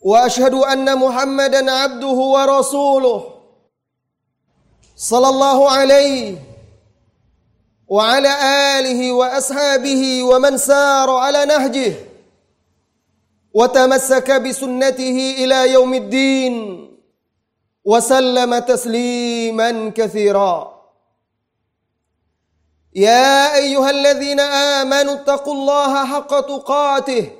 وأشهد أن محمدا عبده ورسوله صلى الله عليه وعلى آله وأصحابه ومن سار على نهجه وتمسك بسنته إلى يوم الدين وسلم تسليما كثيرا. يا أيها الذين آمنوا اتقوا الله حق تقاته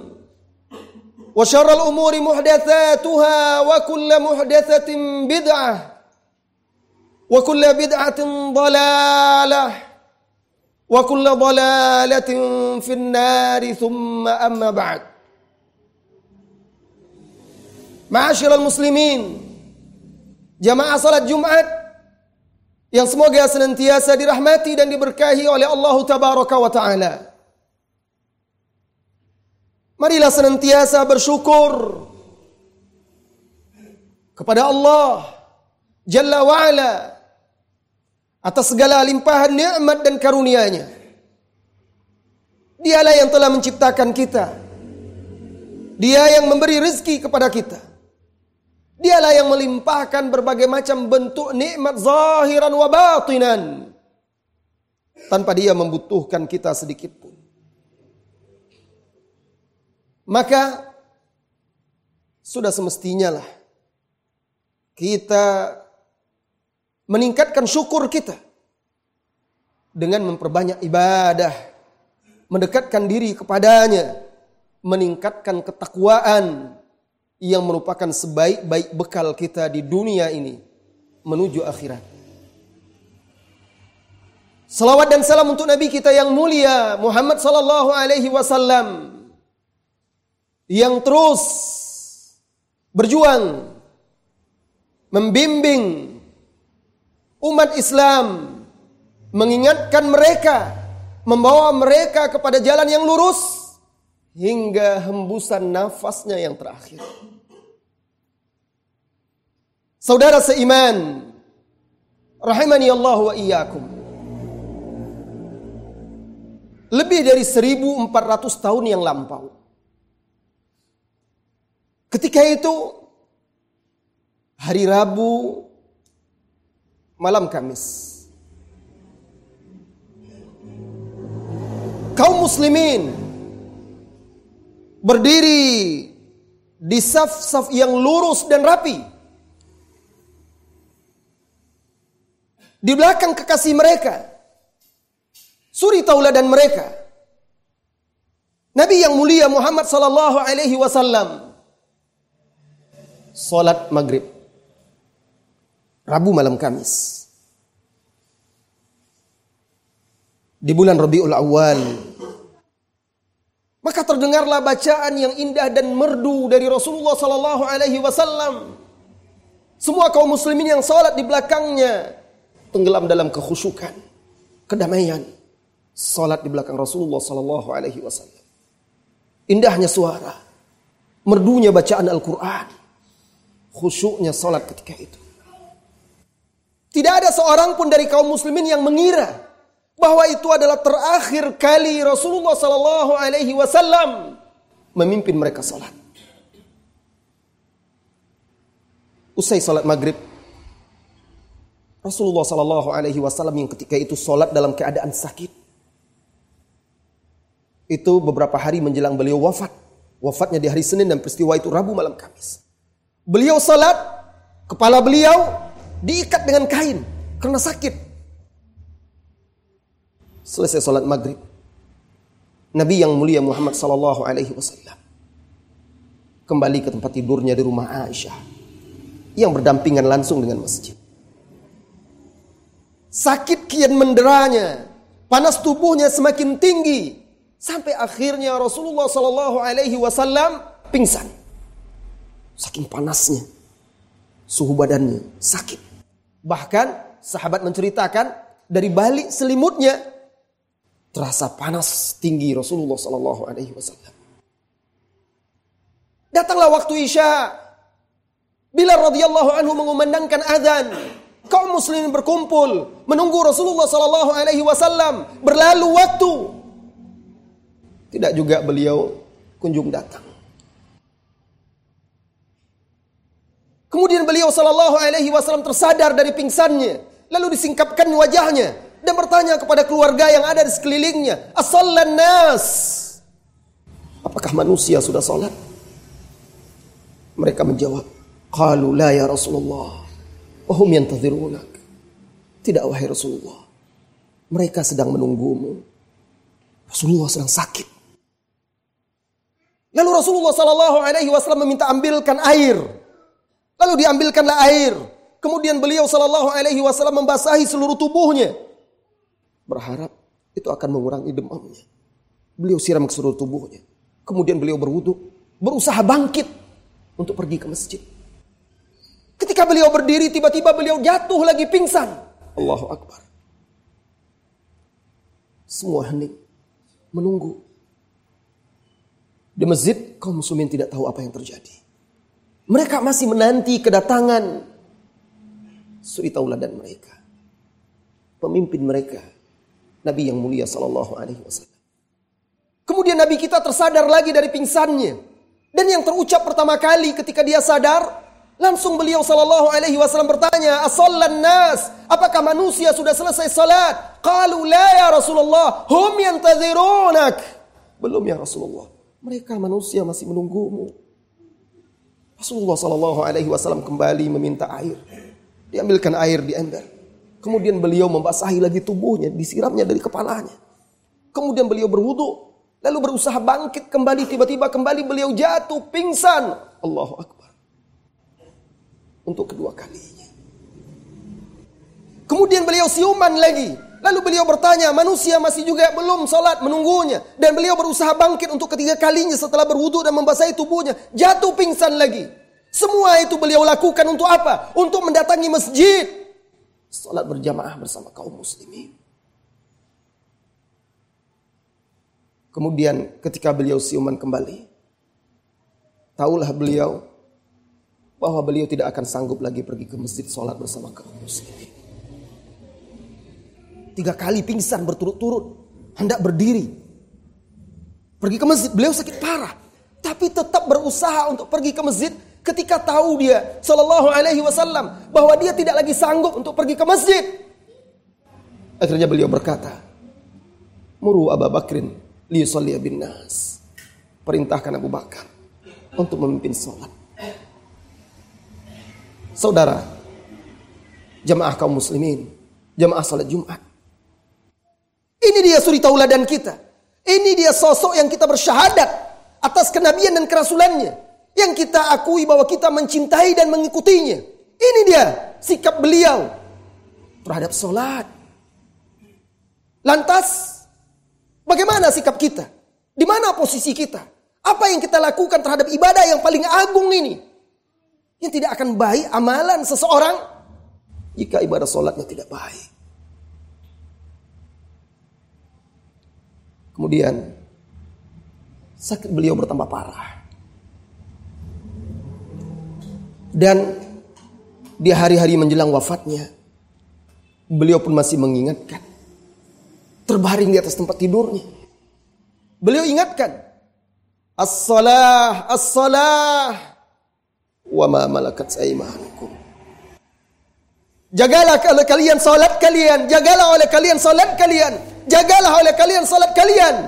وشر الأمور محدثاتها وكل محدثة بدعة وكل بدعة ضلالة وكل ضلالة في النار ثم أما بعد معاشر المسلمين جماعة صلاة جمعة yang semoga senantiasa dirahmati dan diberkahi oleh Allah Tabaraka wa Ta'ala. Marilah senantiasa bersyukur kepada Allah Jalla wa'ala atas segala limpahan nikmat dan karunia-Nya. Dialah yang telah menciptakan kita. Dia yang memberi rezeki kepada kita. Dialah yang melimpahkan berbagai macam bentuk nikmat zahiran wa batinan tanpa dia membutuhkan kita sedikit Maka sudah semestinya lah kita meningkatkan syukur kita dengan memperbanyak ibadah, mendekatkan diri kepadanya, meningkatkan ketakwaan yang merupakan sebaik-baik bekal kita di dunia ini menuju akhirat. Salawat dan salam untuk Nabi kita yang mulia Muhammad sallallahu alaihi wasallam yang terus berjuang membimbing umat Islam mengingatkan mereka membawa mereka kepada jalan yang lurus hingga hembusan nafasnya yang terakhir. Saudara seiman, rahimani Allah wa iyyakum. Lebih dari 1400 tahun yang lampau Ketika itu hari Rabu malam Kamis. Kaum muslimin berdiri di saf-saf yang lurus dan rapi. Di belakang kekasih mereka. Suri tauladan mereka. Nabi yang mulia Muhammad sallallahu alaihi wasallam Salat maghrib. Rabu malam Kamis. Di bulan Rabiul Awal. Maka terdengarlah bacaan yang indah dan merdu dari Rasulullah sallallahu alaihi wasallam. Semua kaum muslimin yang salat di belakangnya tenggelam dalam kekhusyukan, kedamaian. Salat di belakang Rasulullah sallallahu alaihi wasallam. Indahnya suara, merdunya bacaan Al-Qur'an khusyuknya salat ketika itu. Tidak ada seorang pun dari kaum muslimin yang mengira bahwa itu adalah terakhir kali Rasulullah sallallahu alaihi wasallam memimpin mereka salat. Usai salat maghrib, Rasulullah sallallahu alaihi wasallam yang ketika itu salat dalam keadaan sakit. Itu beberapa hari menjelang beliau wafat. Wafatnya di hari Senin dan peristiwa itu Rabu malam Kamis. Beliau salat, kepala beliau diikat dengan kain karena sakit. Selesai salat maghrib, Nabi yang mulia Muhammad sallallahu alaihi wasallam kembali ke tempat tidurnya di rumah Aisyah yang berdampingan langsung dengan masjid. Sakit kian menderanya, panas tubuhnya semakin tinggi sampai akhirnya Rasulullah sallallahu alaihi wasallam pingsan. Saking panasnya suhu badannya sakit. Bahkan sahabat menceritakan dari balik selimutnya terasa panas tinggi Rasulullah sallallahu alaihi wasallam. Datanglah waktu Isya. Bilal radhiyallahu anhu mengumandangkan azan kaum muslimin berkumpul menunggu Rasulullah sallallahu alaihi wasallam. Berlalu waktu. Tidak juga beliau kunjung datang. Kemudian beliau sallallahu alaihi wasallam tersadar dari pingsannya, lalu disingkapkan wajahnya dan bertanya kepada keluarga yang ada di sekelilingnya, "Asallan nas?" Apakah manusia sudah salat? Mereka menjawab, "Qalu la ya Rasulullah." Wahum yantadhirunak. Tidak wahai Rasulullah. Mereka sedang menunggumu. Rasulullah sedang sakit. Lalu Rasulullah Sallallahu Alaihi Wasallam meminta ambilkan air. Lalu diambilkanlah air. Kemudian beliau Sallallahu Alaihi Wasallam membasahi seluruh tubuhnya. Berharap itu akan mengurangi demamnya. Beliau siram ke seluruh tubuhnya. Kemudian beliau berwudu, berusaha bangkit untuk pergi ke masjid. Ketika beliau berdiri, tiba-tiba beliau jatuh lagi pingsan. Allahu Akbar. Semua hening. Menunggu. Di masjid, kaum muslimin tidak tahu apa yang terjadi. Mereka masih menanti kedatangan suri tauladan mereka. Pemimpin mereka. Nabi yang mulia sallallahu alaihi wasallam. Kemudian Nabi kita tersadar lagi dari pingsannya. Dan yang terucap pertama kali ketika dia sadar, Langsung beliau sallallahu alaihi wasallam bertanya, "Asallan nas? Apakah manusia sudah selesai salat?" Qalu la ya Rasulullah, hum yantazirunak. Belum ya Rasulullah. Mereka manusia masih menunggumu. Rasulullah sallallahu alaihi wasallam kembali meminta air. Diambilkan air di ember. Kemudian beliau membasahi lagi tubuhnya, disiramnya dari kepalanya. Kemudian beliau berwudu, lalu berusaha bangkit kembali tiba-tiba kembali beliau jatuh pingsan. Allahu akbar untuk kedua kalinya. Kemudian beliau siuman lagi. Lalu beliau bertanya, manusia masih juga belum sholat menunggunya. Dan beliau berusaha bangkit untuk ketiga kalinya setelah berwudu dan membasahi tubuhnya. Jatuh pingsan lagi. Semua itu beliau lakukan untuk apa? Untuk mendatangi masjid. Sholat berjamaah bersama kaum muslimin. Kemudian ketika beliau siuman kembali. Taulah beliau bahwa beliau tidak akan sanggup lagi pergi ke masjid sholat bersama kaum muslimin. Tiga kali pingsan berturut-turut, hendak berdiri. Pergi ke masjid, beliau sakit parah. Tapi tetap berusaha untuk pergi ke masjid ketika tahu dia Shallallahu Alaihi Wasallam bahwa dia tidak lagi sanggup untuk pergi ke masjid. Akhirnya beliau berkata, Muru Abu Bakrin liyusalli bin nas. Perintahkan Abu Bakar untuk memimpin sholat. Saudara, jamaah kaum muslimin, jamaah salat Jumat. Ini dia suri tauladan kita. Ini dia sosok yang kita bersyahadat atas kenabian dan kerasulannya. Yang kita akui bahwa kita mencintai dan mengikutinya. Ini dia sikap beliau terhadap solat. Lantas, bagaimana sikap kita? Di mana posisi kita? Apa yang kita lakukan terhadap ibadah yang paling agung ini? Yang tidak akan baik amalan seseorang jika ibadah sholatnya tidak baik. Kemudian sakit beliau bertambah parah. Dan di hari-hari menjelang wafatnya, beliau pun masih mengingatkan. Terbaring di atas tempat tidurnya. Beliau ingatkan. As-salah, as-salah wa ma malakat. Jagalah oleh kalian salat kalian, jagalah oleh kalian salat kalian, jagalah oleh kalian salat kalian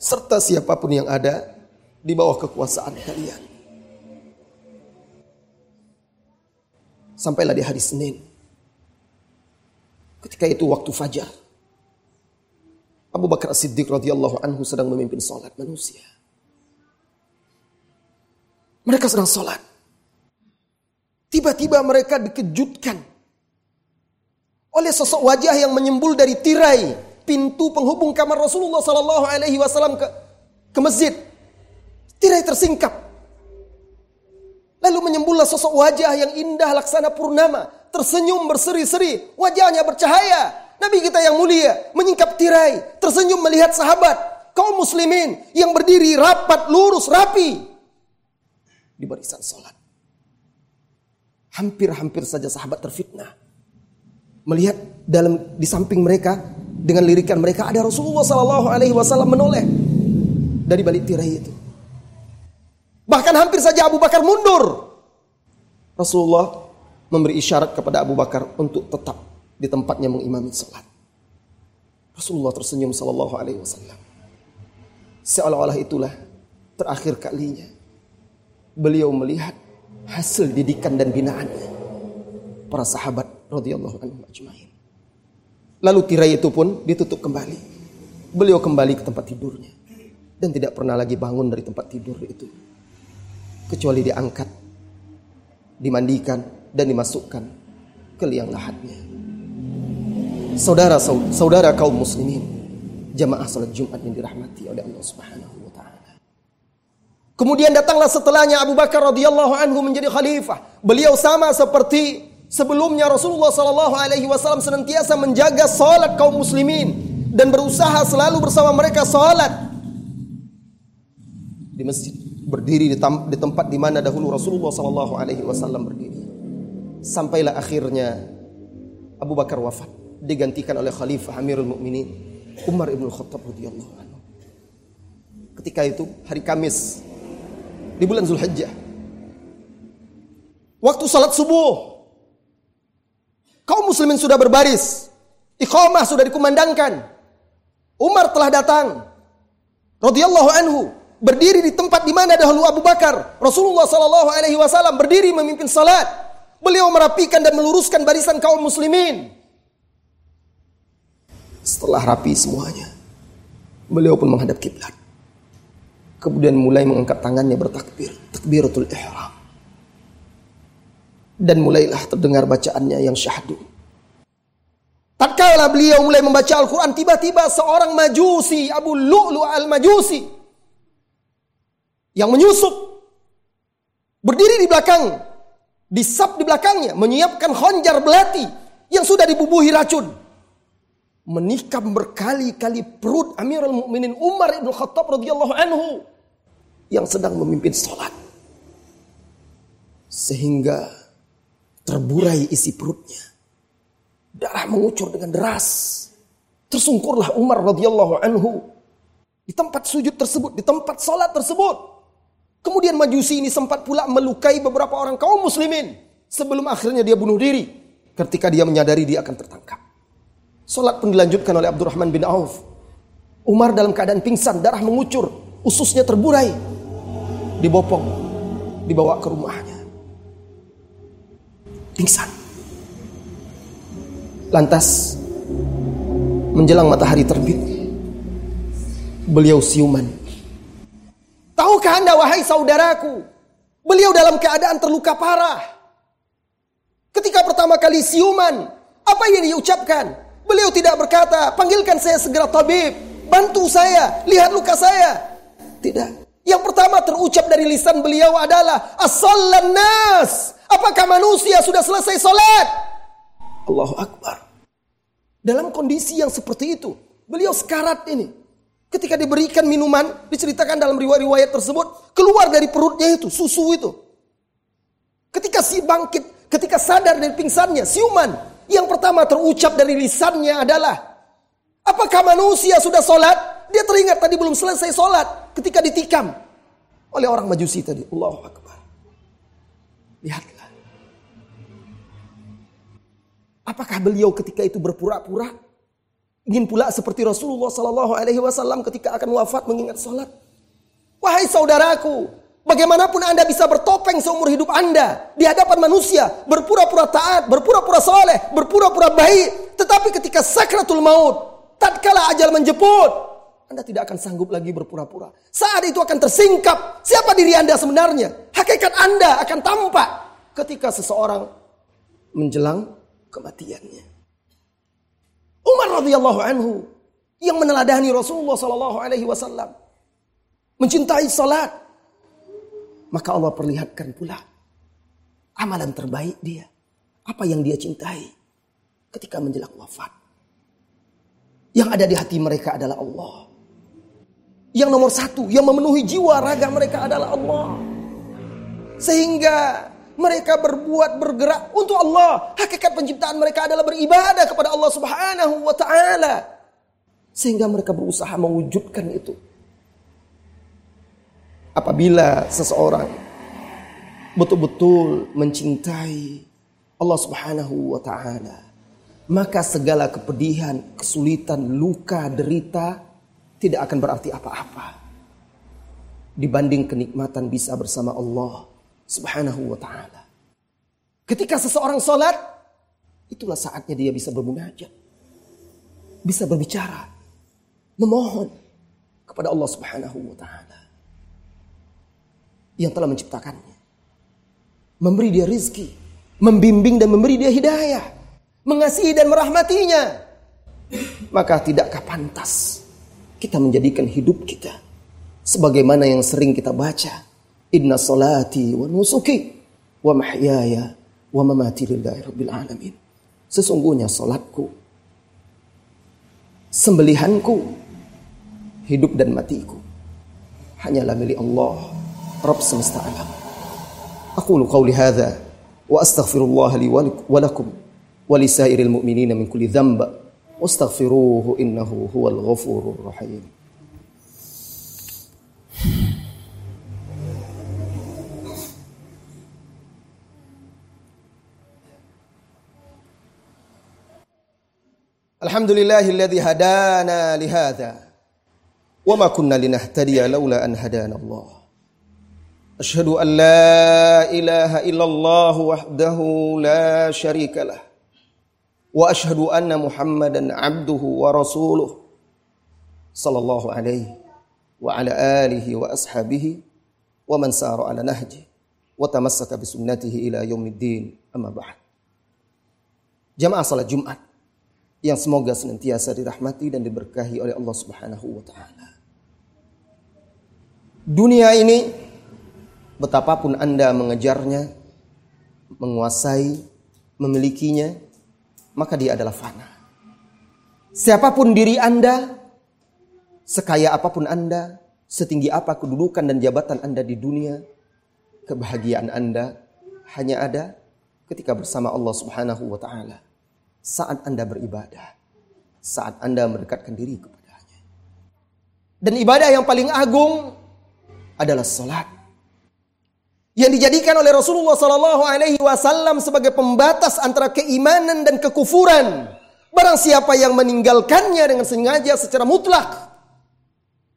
serta siapa pun yang ada di bawah kekuasaan kalian. Sampailah di hari Senin. Ketika itu waktu fajar. Abu Bakar As-Siddiq radhiyallahu anhu sedang memimpin salat manusia. Mereka sedang salat. Tiba-tiba mereka dikejutkan oleh sosok wajah yang menyembul dari tirai pintu penghubung kamar Rasulullah Sallallahu Alaihi Wasallam ke ke masjid. Tirai tersingkap. Lalu menyembullah sosok wajah yang indah laksana purnama, tersenyum berseri-seri, wajahnya bercahaya. Nabi kita yang mulia menyingkap tirai, tersenyum melihat sahabat kaum muslimin yang berdiri rapat, lurus, rapi di barisan sholat. Hampir-hampir saja sahabat terfitnah. Melihat dalam di samping mereka dengan lirikan mereka ada Rasulullah Sallallahu Alaihi Wasallam menoleh dari balik tirai itu. Bahkan hampir saja Abu Bakar mundur. Rasulullah memberi isyarat kepada Abu Bakar untuk tetap di tempatnya mengimami salat. Rasulullah tersenyum Sallallahu Alaihi Wasallam. Seolah-olah itulah terakhir kalinya beliau melihat hasil didikan dan binaannya para sahabat radhiyallahu anhu ajmain. Lalu tirai itu pun ditutup kembali. Beliau kembali ke tempat tidurnya dan tidak pernah lagi bangun dari tempat tidur itu. Kecuali diangkat, dimandikan dan dimasukkan ke liang lahatnya. Saudara saudara kaum muslimin, jamaah salat Jumat yang dirahmati oleh Allah Subhanahu wa taala. Kemudian datanglah setelahnya Abu Bakar radhiyallahu anhu menjadi khalifah. Beliau sama seperti Sebelumnya Rasulullah Sallallahu Alaihi Wasallam senantiasa menjaga salat kaum muslimin dan berusaha selalu bersama mereka salat di masjid berdiri di, tempat di mana dahulu Rasulullah Sallallahu Alaihi Wasallam berdiri. Sampailah akhirnya Abu Bakar wafat digantikan oleh Khalifah Amirul Mukminin Umar ibn Khattab radhiyallahu anhu. Ketika itu hari Kamis di bulan Zulhijjah. Waktu salat subuh Kaum muslimin sudah berbaris. Iqamah sudah dikumandangkan. Umar telah datang. radhiyallahu anhu berdiri di tempat di mana dahulu Abu Bakar, Rasulullah sallallahu alaihi wasallam berdiri memimpin salat. Beliau merapikan dan meluruskan barisan kaum muslimin. Setelah rapi semuanya, beliau pun menghadap kiblat. Kemudian mulai mengangkat tangannya bertakbir, takbiratul ihram dan mulailah terdengar bacaannya yang syahdu. Tatkala beliau mulai membaca Al-Quran, tiba-tiba seorang majusi, Abu Lu'lu al-Majusi, yang menyusup, berdiri di belakang, disap di belakangnya, menyiapkan honjar belati yang sudah dibubuhi racun. Menikam berkali-kali perut Amirul Mukminin Umar ibn Khattab radhiyallahu anhu yang sedang memimpin sholat. Sehingga terburai isi perutnya. Darah mengucur dengan deras. Tersungkurlah Umar radhiyallahu anhu di tempat sujud tersebut, di tempat sholat tersebut. Kemudian majusi ini sempat pula melukai beberapa orang kaum muslimin. Sebelum akhirnya dia bunuh diri. Ketika dia menyadari dia akan tertangkap. Sholat pun dilanjutkan oleh Abdurrahman bin Auf. Umar dalam keadaan pingsan, darah mengucur. Ususnya terburai. Dibopong. Dibawa ke rumahnya pingsan. Lantas menjelang matahari terbit, beliau siuman. Tahukah anda wahai saudaraku, beliau dalam keadaan terluka parah. Ketika pertama kali siuman, apa yang diucapkan? Beliau tidak berkata, panggilkan saya segera tabib, bantu saya, lihat luka saya. Tidak. Yang pertama terucap dari lisan beliau adalah As-sallan nas Apakah manusia sudah selesai sholat? Allahu Akbar. Dalam kondisi yang seperti itu, beliau sekarat ini. Ketika diberikan minuman, diceritakan dalam riwayat-riwayat tersebut, keluar dari perutnya itu, susu itu. Ketika si bangkit, ketika sadar dari pingsannya, siuman. Yang pertama terucap dari lisannya adalah, apakah manusia sudah sholat? Dia teringat tadi belum selesai sholat ketika ditikam oleh orang majusi tadi. Allahu Akbar. Lihatlah. Apakah beliau ketika itu berpura-pura ingin pula seperti Rasulullah Sallallahu Alaihi Wasallam ketika akan wafat mengingat sholat? Wahai saudaraku, Bagaimanapun Anda bisa bertopeng seumur hidup Anda di hadapan manusia, berpura-pura taat, berpura-pura soleh, berpura-pura baik, tetapi ketika sakratul maut, tatkala ajal menjemput, Anda tidak akan sanggup lagi berpura-pura. Saat itu akan tersingkap siapa diri Anda sebenarnya. Hakikat Anda akan tampak ketika seseorang menjelang kematiannya. Umar radhiyallahu anhu yang meneladani Rasulullah sallallahu alaihi wasallam mencintai salat maka Allah perlihatkan pula amalan terbaik dia. Apa yang dia cintai ketika menjelang wafat. Yang ada di hati mereka adalah Allah. Yang nomor satu, yang memenuhi jiwa raga mereka adalah Allah. Sehingga mereka berbuat bergerak untuk Allah. Hakikat penciptaan mereka adalah beribadah kepada Allah Subhanahu wa taala. Sehingga mereka berusaha mewujudkan itu apabila seseorang betul-betul mencintai Allah Subhanahu wa taala, maka segala kepedihan, kesulitan, luka, derita tidak akan berarti apa-apa dibanding kenikmatan bisa bersama Allah Subhanahu wa taala. Ketika seseorang salat, itulah saatnya dia bisa bermunajat. Bisa berbicara, memohon kepada Allah Subhanahu wa taala yang telah menciptakannya. Memberi dia rizki. Membimbing dan memberi dia hidayah. Mengasihi dan merahmatinya. Maka tidakkah pantas kita menjadikan hidup kita sebagaimana yang sering kita baca. Inna salati wa nusuki wa mahyaya wa mamati lillahi rabbil alamin. Sesungguhnya salatku sembelihanku hidup dan matiku hanyalah milik Allah Rabb semesta alam. Aqulu qawli hadza wa astaghfirullah li wa lakum wa lisairil mu'minina min kulli dhanbin واستغفروه إنه هو الغفور الرحيم. الحمد لله الذي هدانا لهذا وما كنا لنهتدي لولا أن هدانا الله. أشهد أن لا إله إلا الله وحده لا شريك له. وأشهد أن محمدا عبده ورسوله صلى الله عليه وعلى آله وأصحابه ومن سار على نهجه وتمسك بسنته إلى يوم الدين أما بعد Jamaah salat Jumat yang semoga senantiasa dirahmati dan diberkahi oleh Allah Subhanahu wa taala. Dunia ini betapapun Anda mengejarnya, menguasai, memilikinya, maka dia adalah fana. Siapa pun diri Anda, sekaya apa pun Anda, setinggi apa kedudukan dan jabatan Anda di dunia, kebahagiaan Anda hanya ada ketika bersama Allah Subhanahu wa taala. Saat Anda beribadah, saat Anda mendekatkan diri kepadanya. Dan ibadah yang paling agung adalah salat yang dijadikan oleh Rasulullah Sallallahu Alaihi Wasallam sebagai pembatas antara keimanan dan kekufuran. Barang siapa yang meninggalkannya dengan sengaja secara mutlak,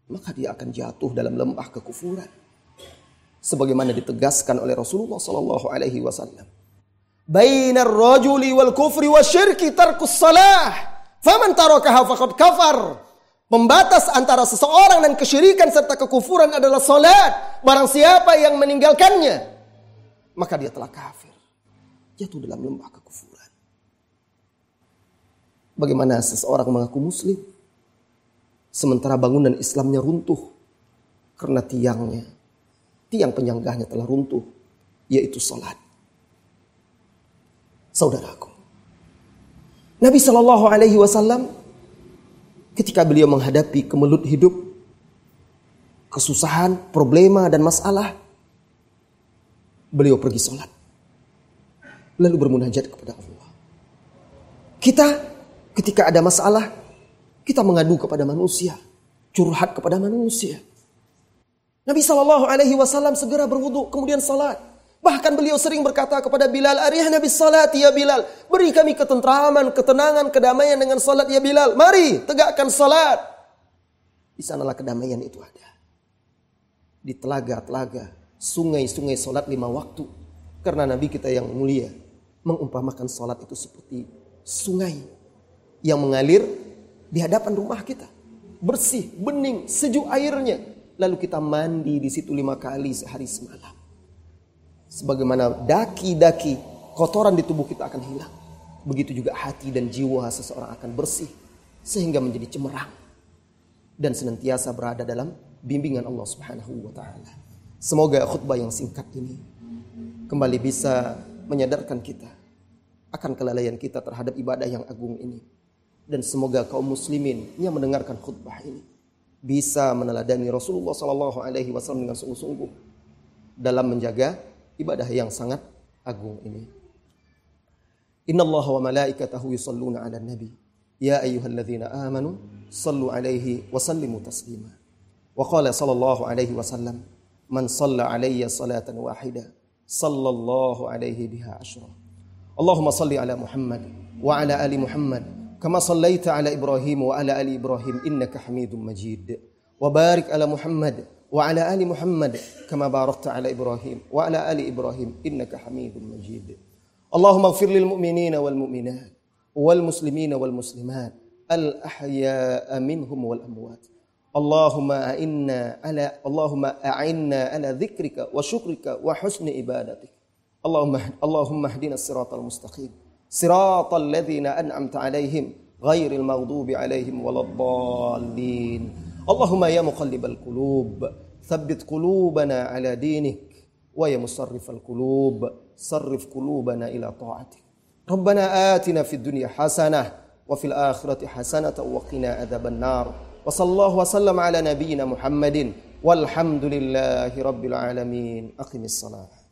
maka dia akan jatuh dalam lembah kekufuran. Sebagaimana ditegaskan oleh Rasulullah Sallallahu Alaihi Wasallam. Bainar rajuli wal kufri wa syirki tarkus salah. Faman tarakaha faqad kafar. Pembatas antara seseorang dan kesyirikan serta kekufuran adalah salat. Barang siapa yang meninggalkannya, maka dia telah kafir. Jatuh dalam lembah kekufuran. Bagaimana seseorang mengaku muslim, sementara bangunan Islamnya runtuh karena tiangnya, tiang penyanggahnya telah runtuh, yaitu salat. Saudaraku, Nabi Shallallahu Alaihi Wasallam ketika beliau menghadapi kemelut hidup, kesusahan, problema dan masalah, beliau pergi sholat. Lalu bermunajat kepada Allah. Kita ketika ada masalah, kita mengadu kepada manusia, curhat kepada manusia. Nabi Shallallahu Alaihi Wasallam segera berwudu, kemudian salat. Bahkan beliau sering berkata kepada Bilal, Arihna Nabi salat ya Bilal. Beri kami ketentraman, ketenangan, kedamaian dengan salat ya Bilal. Mari tegakkan salat. Di sanalah kedamaian itu ada. Di telaga-telaga sungai-sungai solat lima waktu. Karena Nabi kita yang mulia mengumpamakan solat itu seperti sungai yang mengalir di hadapan rumah kita. Bersih, bening, sejuk airnya. Lalu kita mandi di situ lima kali sehari semalam. Sebagaimana daki-daki kotoran di tubuh kita akan hilang. Begitu juga hati dan jiwa seseorang akan bersih. Sehingga menjadi cemerlang. Dan senantiasa berada dalam bimbingan Allah subhanahu wa ta'ala. Semoga khutbah yang singkat ini kembali bisa menyadarkan kita akan kelalaian kita terhadap ibadah yang agung ini. Dan semoga kaum muslimin yang mendengarkan khutbah ini bisa meneladani Rasulullah Sallallahu Alaihi Wasallam dengan sungguh-sungguh dalam menjaga ibadah yang sangat agung ini. Inna Allah wa malaikatahu yusalluna ala nabi. Ya ayyuhalladzina amanu sallu alaihi wa sallimu taslima. Wa qala sallallahu alaihi wasallam man salla alayya salatan wahida sallallahu alaihi biha ashra Allahumma salli ala Muhammad wa ala ali Muhammad kama sallaita ala Ibrahim wa ala ali Ibrahim innaka Hamidum Majid wa barik ala Muhammad وعلى آل محمد كما باركت على إبراهيم وعلى آل إبراهيم إنك حميد مجيد. اللهم اغفر للمؤمنين والمؤمنات والمسلمين والمسلمات الأحياء منهم والأموات. اللهم أعنا على اللهم أعنا على ذكرك وشكرك وحسن عبادتك. اللهم اللهم اهدنا الصراط المستقيم. صراط الذين أنعمت عليهم غير المغضوب عليهم ولا الضالين. اللهم يا مقلب القلوب ثبت قلوبنا على دينك ويا مصرف القلوب صرف قلوبنا إلى طاعتك. ربنا آتنا في الدنيا حسنة وفي الآخرة حسنة وقنا عذاب النار. وصلى الله وسلم على نبينا محمد والحمد لله رب العالمين. أقم الصلاة.